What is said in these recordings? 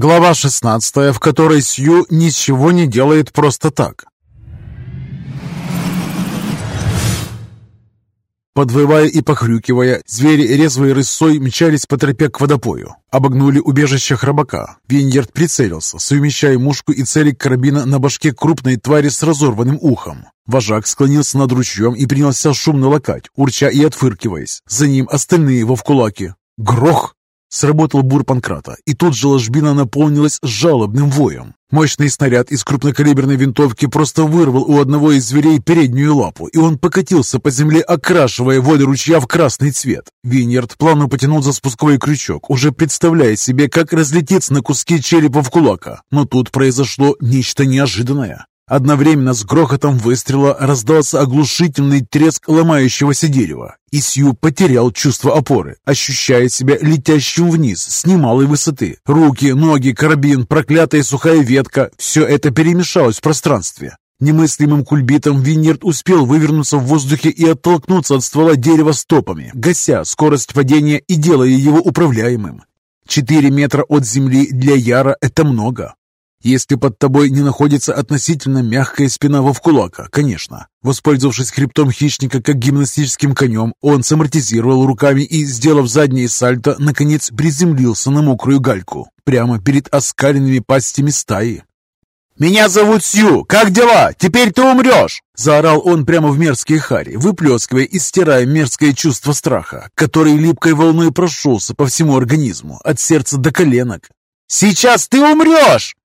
Глава 16, в которой Сью ничего не делает просто так. Подвывая и похрюкивая, звери резвой рысой мчались по тропе к водопою. Обогнули убежище храбака. Виньерд прицелился, совмещая мушку и целик карабина на башке крупной твари с разорванным ухом. Вожак склонился над ручьем и принялся шумно лакать, урча и отфыркиваясь. За ним остальные во вкулаке. Грох! Сработал бур Панкрата, и тут же ложбина наполнилась жалобным воем. Мощный снаряд из крупнокалиберной винтовки просто вырвал у одного из зверей переднюю лапу, и он покатился по земле, окрашивая воды ручья в красный цвет. Виньерд плавно потянул за спусковой крючок, уже представляя себе, как разлететься на куски черепа в кулака. Но тут произошло нечто неожиданное. Одновременно с грохотом выстрела раздался оглушительный треск ломающегося дерева, и Сью потерял чувство опоры, ощущая себя летящим вниз с немалой высоты. Руки, ноги, карабин, проклятая сухая ветка – все это перемешалось в пространстве. Немыслимым кульбитом Виньерд успел вывернуться в воздухе и оттолкнуться от ствола дерева стопами, гася скорость падения и делая его управляемым. Четыре метра от земли для Яра – это много. Если под тобой не находится относительно мягкая спина вовкулака, конечно. Воспользовавшись хребтом хищника как гимнастическим конем, он самортизировал руками и, сделав заднее сальто, наконец приземлился на мокрую гальку, прямо перед оскаленными пастями стаи. «Меня зовут Сью! Как дела? Теперь ты умрешь!» Заорал он прямо в мерзкие хари, выплескивая и стирая мерзкое чувство страха, который липкой волной прошелся по всему организму, от сердца до коленок. «Сейчас ты умрешь!»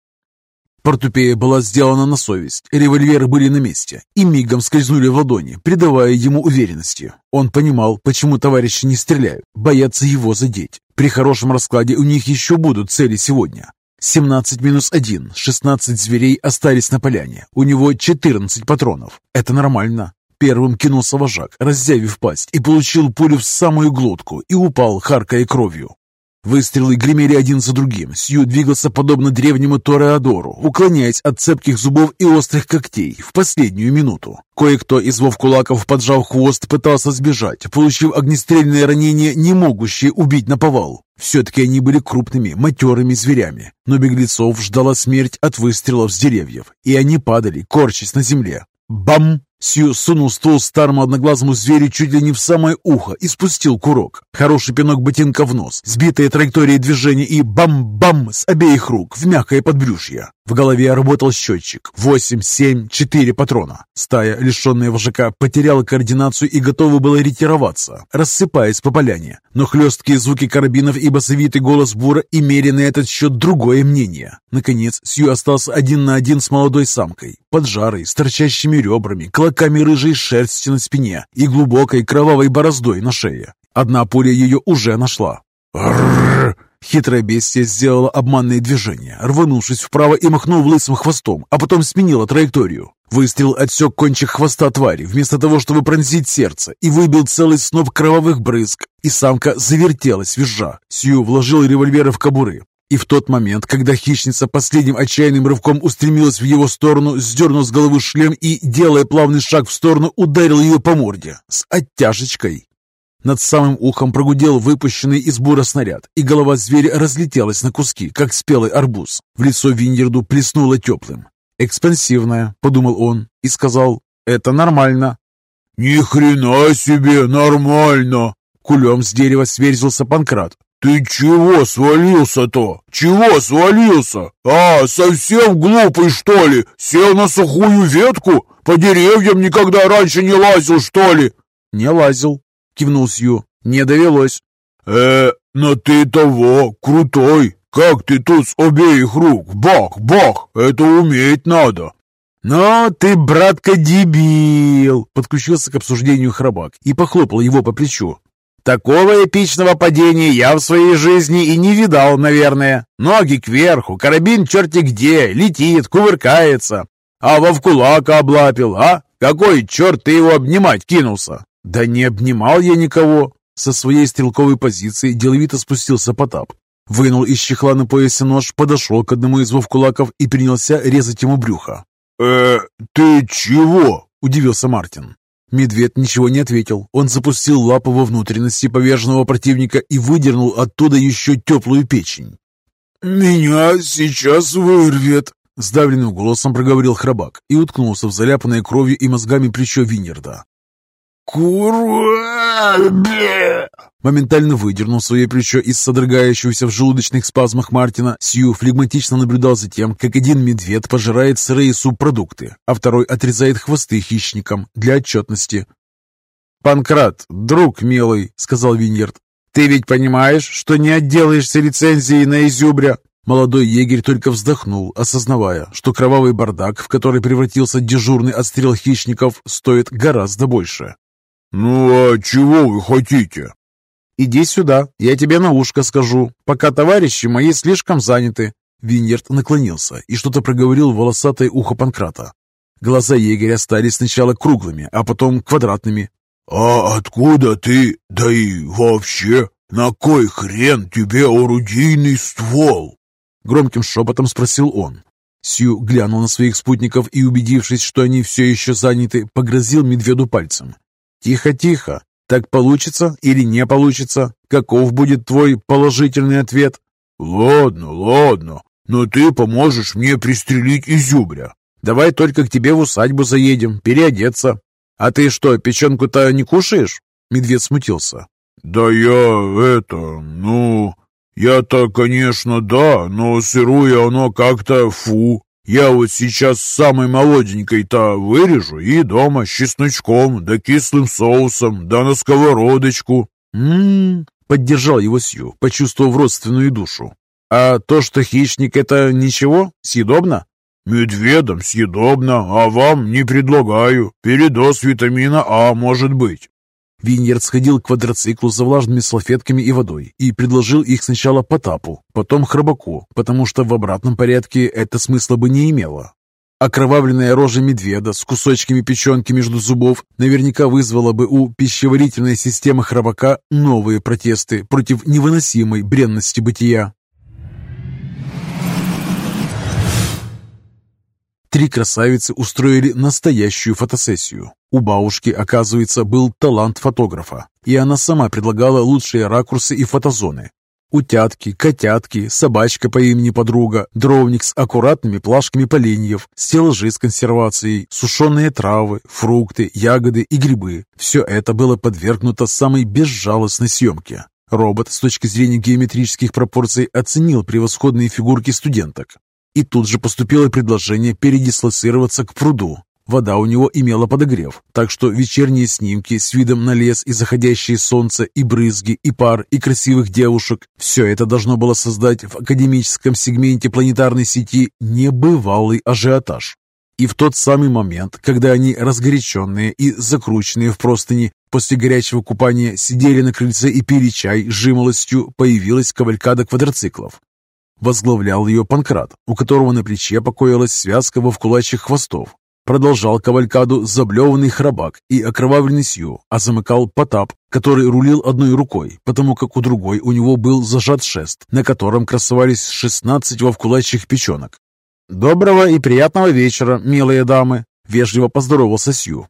Портупея была сделана на совесть, револьверы были на месте и мигом скользнули в ладони, придавая ему уверенности. Он понимал, почему товарищи не стреляют, боятся его задеть. При хорошем раскладе у них еще будут цели сегодня. 17 минус 1, 16 зверей остались на поляне. У него 14 патронов. Это нормально. Первым кинулся вожак, раззявив пасть, и получил пулю в самую глотку и упал, харкая кровью. Выстрелы гремели один за другим. Сью двигался подобно древнему Тореадору, уклоняясь от цепких зубов и острых когтей в последнюю минуту. Кое-кто из вовкулаков, поджав хвост, пытался сбежать, получив огнестрельное ранение, не могущее убить на повал. Все-таки они были крупными, матерыми зверями, но беглецов ждала смерть от выстрелов с деревьев, и они падали, корчась на земле. Бам! Сью сунул ствол старому одноглазому зверю чуть ли не в самое ухо и спустил курок. Хороший пинок ботинка в нос, сбитая траектория движения и бам-бам с обеих рук в мягкое подбрюшье. В голове работал счетчик. Восемь, семь, четыре патрона. Стая, лишенная вожака, потеряла координацию и готова была ретироваться, рассыпаясь по поляне. Но хлесткие звуки карабинов и басовитый голос Бура имели на этот счет другое мнение. Наконец, Сью остался один на один с молодой самкой, поджарой, с торчащими ребрами, клоками рыжей шерсти на спине и глубокой кровавой бороздой на шее. Одна пуля ее уже нашла. «Рррр!» Хитрое бестие сделало обманные движения, рванувшись вправо и махнув лысым хвостом, а потом сменило траекторию. Выстрел отсек кончик хвоста твари, вместо того, чтобы пронзить сердце, и выбил целый сноп кровавых брызг, и самка завертелась, визжа. Сью вложил револьверы в кобуры. И в тот момент, когда хищница последним отчаянным рывком устремилась в его сторону, сдернул с головы шлем и, делая плавный шаг в сторону, ударил ее по морде с оттяжечкой. Над самым ухом прогудел выпущенный из бура снаряд, и голова зверя разлетелась на куски, как спелый арбуз. В лицо Виньерду плеснуло теплым. «Экспансивная», — подумал он и сказал, «это нормально». «Ни хрена себе, нормально!» Кулем с дерева сверзился Панкрат. «Ты чего свалился-то? Чего свалился? А, совсем глупый, что ли? Сел на сухую ветку? По деревьям никогда раньше не лазил, что ли?» «Не лазил», — кивнул Сью. «Не довелось». «Э, но ты того, крутой. Как ты тут с обеих рук? Бах, бах! Это уметь надо!» «Но ты, братка, дебил!» — подключился к обсуждению храбак и похлопал его по плечу. «Такого эпичного падения я в своей жизни и не видал, наверное. Ноги кверху, карабин черти где, летит, кувыркается. А вовкулака облапил, а? Какой черт ты его обнимать кинулся?» «Да не обнимал я никого!» Со своей стрелковой позиции деловито спустился Потап. Вынул из чехла на поясе нож, подошел к одному из вовкулаков и принялся резать ему брюхо. «Э, ты чего?» – удивился Мартин. Медведь ничего не ответил. Он запустил лапу во внутренности поверженного противника и выдернул оттуда еще теплую печень. меня сейчас вырвет!» Сдавленным голосом проговорил храбак и уткнулся в заляпанное кровью и мозгами плечо Винерда. «Курва!» Моментально выдернул свое плечо из содрогающегося в желудочных спазмах Мартина, Сью флегматично наблюдал за тем, как один медведь пожирает сырые субпродукты, а второй отрезает хвосты хищникам для отчетности. «Панкрат, друг милый», — сказал Виньерд, — «ты ведь понимаешь, что не отделаешься лицензией на изюбря?» Молодой егерь только вздохнул, осознавая, что кровавый бардак, в который превратился дежурный отстрел хищников, стоит гораздо больше. «Ну а чего вы хотите?» «Иди сюда, я тебе на ушко скажу, пока товарищи мои слишком заняты». Виньерд наклонился и что-то проговорил в волосатое ухо Панкрата. Глаза егеря стали сначала круглыми, а потом квадратными. «А откуда ты? Да и вообще, на кой хрен тебе орудийный ствол?» Громким шепотом спросил он. Сью глянул на своих спутников и, убедившись, что они все еще заняты, погрозил медведу пальцем. «Тихо, тихо. Так получится или не получится? Каков будет твой положительный ответ?» «Ладно, ладно, но ты поможешь мне пристрелить изюбря». «Давай только к тебе в усадьбу заедем, переодеться». «А ты что, печенку-то не кушаешь?» Медведь смутился. «Да я это, ну, я-то, конечно, да, но сырое оно как-то фу. Я вот сейчас самой молоденькой-то вырежу и дома с чесночком, да кислым соусом, да на сковородочку. М-м, поддержал его Сью, почувствовав родственную душу. А то, что хищник, это ничего? Съедобно? Медведам съедобно, а вам не предлагаю. Передоз витамина А может быть. Виньерд сходил к квадроциклу за влажными салфетками и водой и предложил их сначала Потапу, потом Храбаку, потому что в обратном порядке это смысла бы не имело. Окровавленная рожа медведа с кусочками печенки между зубов наверняка вызвала бы у пищеварительной системы храбака новые протесты против невыносимой бренности бытия. Три красавицы устроили настоящую фотосессию. У бабушки, оказывается, был талант фотографа, и она сама предлагала лучшие ракурсы и фотозоны. Утятки, котятки, собачка по имени подруга, дровник с аккуратными плашками поленьев, стеллажи с консервацией, сушеные травы, фрукты, ягоды и грибы. Все это было подвергнуто самой безжалостной съемке. Робот с точки зрения геометрических пропорций оценил превосходные фигурки студенток. И тут же поступило предложение передислоцироваться к пруду. Вода у него имела подогрев, так что вечерние снимки с видом на лес и заходящее солнце, и брызги, и пар, и красивых девушек – все это должно было создать в академическом сегменте планетарной сети небывалый ажиотаж. И в тот самый момент, когда они, разгоряченные и закрученные в простыни, после горячего купания сидели на крыльце и пили чай с жимолостью, появилась кавалькада квадроциклов. Возглавлял ее Панкрат, у которого на плече покоилась связка во вкулачьих хвостов, Продолжал кавалькаду заблеванный храбак и окровавленный Сью, а замыкал Потап, который рулил одной рукой, потому как у другой у него был зажат шест, на котором красовались шестнадцать вовкулачьих печенок. «Доброго и приятного вечера, милые дамы!» — вежливо поздоровался Сью.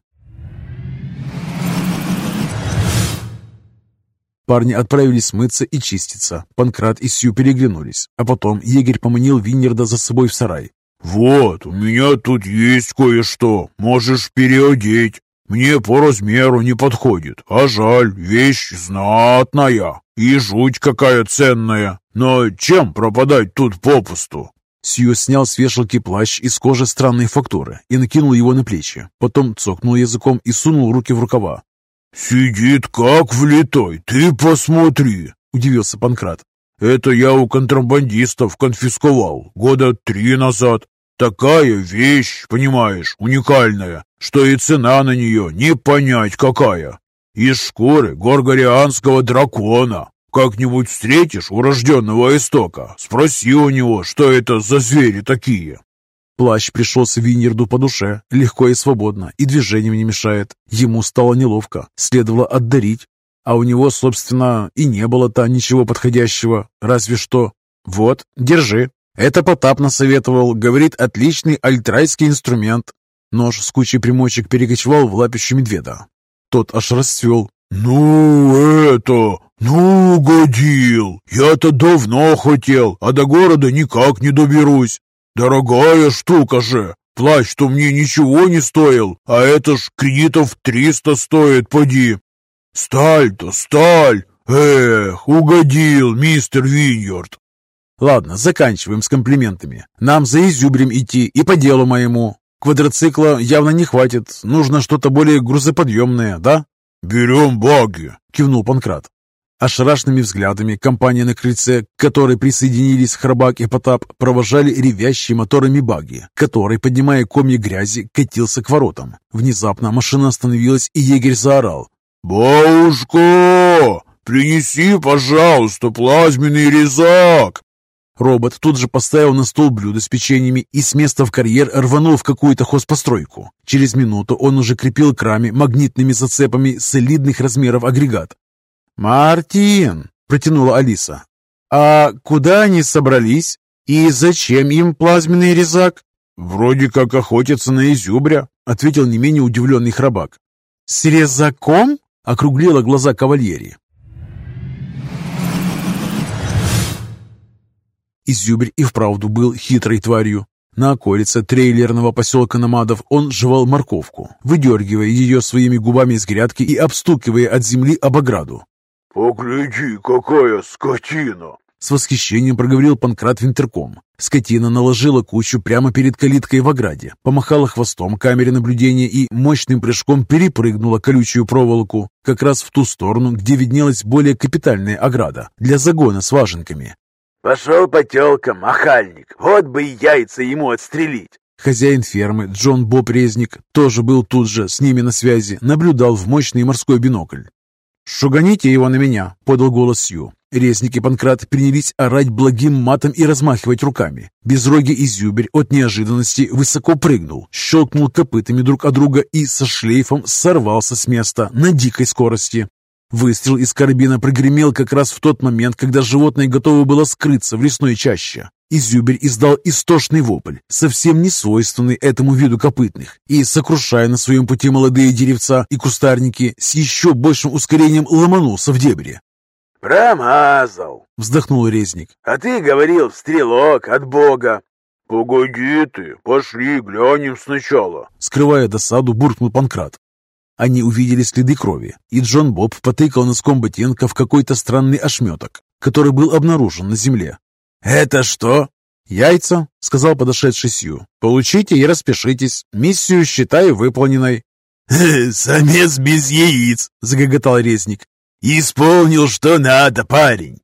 Парни отправились мыться и чиститься. Панкрат и Сью переглянулись, а потом егерь поманил Виннерда за собой в сарай. «Вот, у меня тут есть кое-что, можешь переодеть. Мне по размеру не подходит, а жаль, вещь знатная и жуть какая ценная. Но чем пропадать тут попусту?» Сью снял с вешалки плащ из кожи странной фактуры и накинул его на плечи. Потом цокнул языком и сунул руки в рукава. «Сидит как влитой, ты посмотри!» – удивился Панкрат. «Это я у контрабандистов конфисковал года три назад. Такая вещь, понимаешь, уникальная, что и цена на нее не понять какая. Из шкуры горгорианского дракона. Как-нибудь встретишь урожденного истока, спроси у него, что это за звери такие. Плащ пришелся Винерду по душе, легко и свободно, и движением не мешает. Ему стало неловко, следовало отдарить. А у него, собственно, и не было-то ничего подходящего, разве что... Вот, держи. Это Потап насоветовал, говорит, отличный альтрайский инструмент. Нож с кучей примочек перекочевал в лапищу медведа. Тот аж расцвел. «Ну, это... Ну, угодил! Я-то давно хотел, а до города никак не доберусь. Дорогая штука же! Плащ-то мне ничего не стоил, а это ж кредитов триста стоит, поди. Сталь-то, сталь! Эх, угодил, мистер Виньорд. Ладно, заканчиваем с комплиментами. Нам за изюбрем идти и по делу моему. Квадроцикла явно не хватит. Нужно что-то более грузоподъемное, да? «Берем баги», — кивнул Панкрат. Ошарашенными взглядами компания на крыльце, к которой присоединились Храбак и Потап, провожали ревящие моторами баги, который, поднимая комья грязи, катился к воротам. Внезапно машина остановилась, и егерь заорал. «Бабушка, принеси, пожалуйста, плазменный резак!» Робот тут же поставил на стол блюдо с печеньями и с места в карьер рванул в какую-то хозпостройку. Через минуту он уже крепил к раме магнитными зацепами солидных размеров агрегат. «Мартин!» — протянула Алиса. «А куда они собрались? И зачем им плазменный резак?» «Вроде как охотятся на изюбря», — ответил не менее удивленный храбак. «С резаком?» — округлила глаза кавальери. Изюбрь и вправду был хитрой тварью. На околице трейлерного поселка Намадов он жевал морковку, выдергивая ее своими губами из грядки и обстукивая от земли об ограду. «Погляди, какая скотина!» С восхищением проговорил Панкрат Винтерком. Скотина наложила кучу прямо перед калиткой в ограде, помахала хвостом камере наблюдения и мощным прыжком перепрыгнула колючую проволоку, как раз в ту сторону, где виднелась более капитальная ограда для загона с важенками. «Пошел по телкам, охальник, вот бы и яйца ему отстрелить!» Хозяин фермы Джон Боб Резник тоже был тут же с ними на связи, наблюдал в мощный морской бинокль. «Шуганите его на меня!» — подал голос Сью. Резник и Панкрат принялись орать благим матом и размахивать руками. Безрогий изюберь от неожиданности высоко прыгнул, щелкнул копытами друг от друга и со шлейфом сорвался с места на дикой скорости. Выстрел из карабина прогремел как раз в тот момент, когда животное готово было скрыться в лесной чаще. Изюберь издал истошный вопль, совсем не свойственный этому виду копытных, и, сокрушая на своем пути молодые деревца и кустарники, с еще большим ускорением ломанулся в дебри. «Промазал!» — вздохнул резник. «А ты говорил, стрелок от бога!» «Погоди ты, пошли глянем сначала!» Скрывая досаду, буркнул Панкрат. Они увидели следы крови, и Джон Боб потыкал носком ботинка в какой-то странный ошметок, который был обнаружен на земле. «Это что?» «Яйца», — сказал подошедший Сью. «Получите и распишитесь. Миссию считаю выполненной». «Самец без яиц», — загоготал резник. «Исполнил, что надо, парень».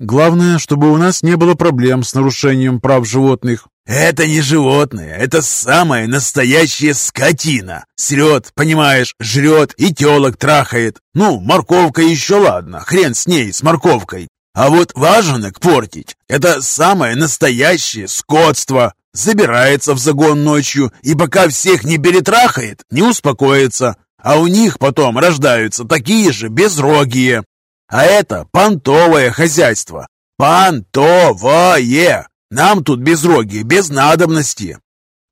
«Главное, чтобы у нас не было проблем с нарушением прав животных», «Это не животное, это самая настоящая скотина. Срет, понимаешь, жрет и телок трахает. Ну, морковка еще ладно, хрен с ней, с морковкой. А вот важенок портить – это самое настоящее скотство. Забирается в загон ночью и пока всех не перетрахает, не успокоится. А у них потом рождаются такие же безрогие. А это понтовое хозяйство. Понтовое! Нам тут без роги, без надобности!»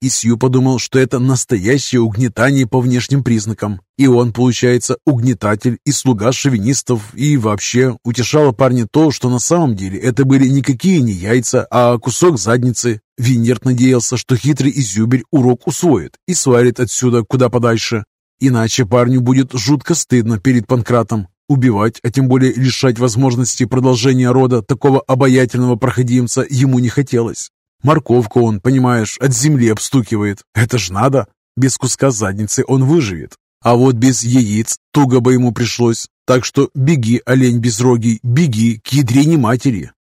И Сью подумал, что это настоящее угнетание по внешним признакам. И он, получается, угнетатель и слуга шовинистов, и вообще утешало парня то, что на самом деле это были никакие не яйца, а кусок задницы. Виньерд надеялся, что хитрый изюберь урок усвоит и свалит отсюда куда подальше. Иначе парню будет жутко стыдно перед Панкратом. Убивать, а тем более лишать возможности продолжения рода такого обаятельного проходимца ему не хотелось. Морковку он, понимаешь, от земли обстукивает. Это ж надо. Без куска задницы он выживет. А вот без яиц туго бы ему пришлось. Так что беги, олень безрогий, беги к ядрене матери.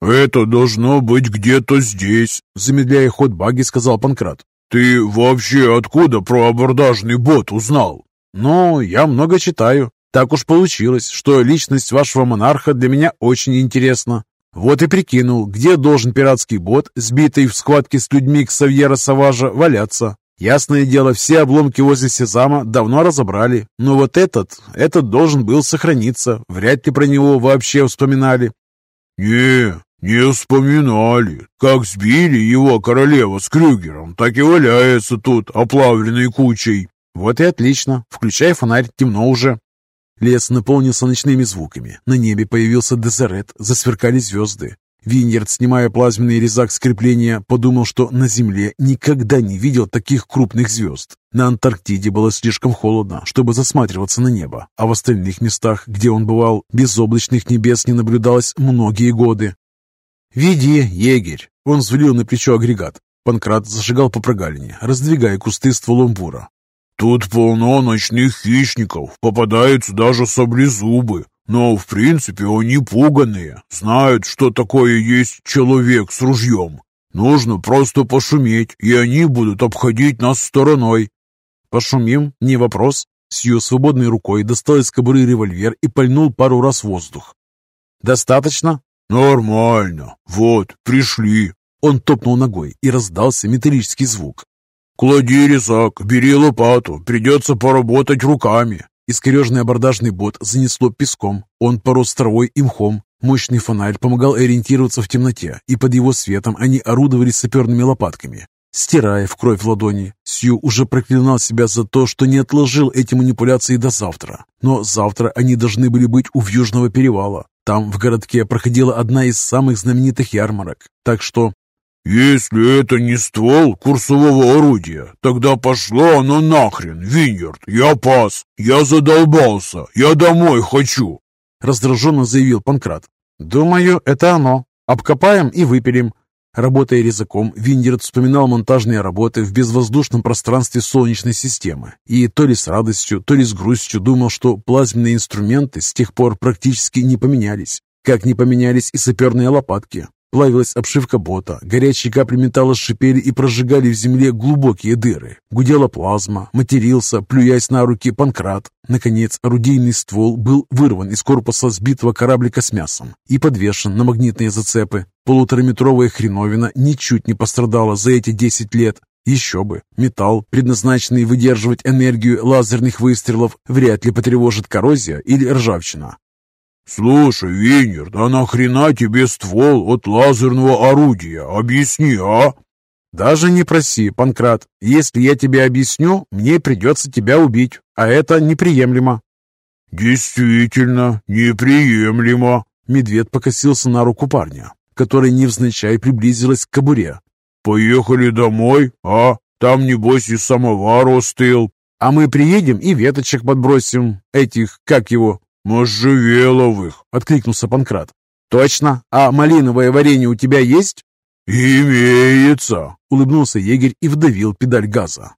«Это должно быть где-то здесь», — замедляя ход баги, сказал Панкрат. «Ты вообще откуда про абордажный бот узнал?» «Ну, я много читаю. Так уж получилось, что личность вашего монарха для меня очень интересна. Вот и прикинул, где должен пиратский бот, сбитый в схватке с людьми Ксавьера Саважа, валяться. Ясное дело, все обломки возле Сезама давно разобрали, но вот этот, этот должен был сохраниться. Вряд ли про него вообще вспоминали. «Не, «Не вспоминали. Как сбили его королева с Крюгером, так и валяется тут, оплавленной кучей. Вот и отлично. Включай фонарь, темно уже. Лес наполнился ночными звуками. На небе появился дезерет, засверкали звезды. Виньерд, снимая плазменный резак скрепления, подумал, что на Земле никогда не видел таких крупных звезд. На Антарктиде было слишком холодно, чтобы засматриваться на небо, а в остальных местах, где он бывал, безоблачных небес не наблюдалось многие годы. «Веди, егерь!» Он взвалил на плечо агрегат. Панкрат зашагал по прогалине, раздвигая кусты стволом бура. «Тут полно ночных хищников, попадаются даже саблезубы. Но, в принципе, они пуганые, знают, что такое есть человек с ружьем. Нужно просто пошуметь, и они будут обходить нас стороной. Пошумим, не вопрос. Сью свободной рукой достал из кобуры револьвер и пальнул пару раз воздух. «Достаточно?» «Нормально. Вот, пришли». Он топнул ногой, и раздался металлический звук. «Клади резак, бери лопату, придется поработать руками». Искорежный абордажный бот занесло песком. Он порос травой и мхом. Мощный фонарь помогал ориентироваться в темноте, и под его светом они орудовали саперными лопатками. Стирая в кровь ладони, Сью уже проклинал себя за то, что не отложил эти манипуляции до завтра. Но завтра они должны были быть у Южного перевала. Там, в городке, проходила одна из самых знаменитых ярмарок. Так что «Если это не ствол курсового орудия, тогда пошло оно нахрен, Виньерд, я пас, я задолбался, я домой хочу!» Раздраженно заявил Панкрат. «Думаю, это оно. Обкопаем и выпилим». Работая резаком, Виньерд вспоминал монтажные работы в безвоздушном пространстве Солнечной системы и то ли с радостью, то ли с грустью думал, что плазменные инструменты с тех пор практически не поменялись, как не поменялись и саперные лопатки. Плавилась обшивка бота, горячие капли металла шипели и прожигали в земле глубокие дыры. Гудела плазма, матерился, плюясь на руки Панкрат. Наконец, орудийный ствол был вырван из корпуса сбитого кораблика с мясом и подвешен на магнитные зацепы. Полутораметровая хреновина ничуть не пострадала за эти 10 лет. Еще бы, металл, предназначенный выдерживать энергию лазерных выстрелов, вряд ли потревожит коррозия или ржавчина. «Слушай, Винер, да нахрена тебе ствол от лазерного орудия? Объясни, а?» «Даже не проси, Панкрат. Если я тебе объясню, мне придется тебя убить, а это неприемлемо». «Действительно, неприемлемо». Медведь покосился на руку парня, который невзначай приблизилась к кобуре. «Поехали домой, а? Там, небось, и самовар остыл». «А мы приедем и веточек подбросим. Этих, как его, «Можжевеловых!» — откликнулся Панкрат. «Точно? А малиновое варенье у тебя есть?» «Имеется!» — улыбнулся егерь и вдавил педаль газа.